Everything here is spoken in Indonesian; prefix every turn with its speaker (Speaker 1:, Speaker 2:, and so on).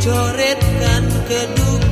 Speaker 1: coretkan kedua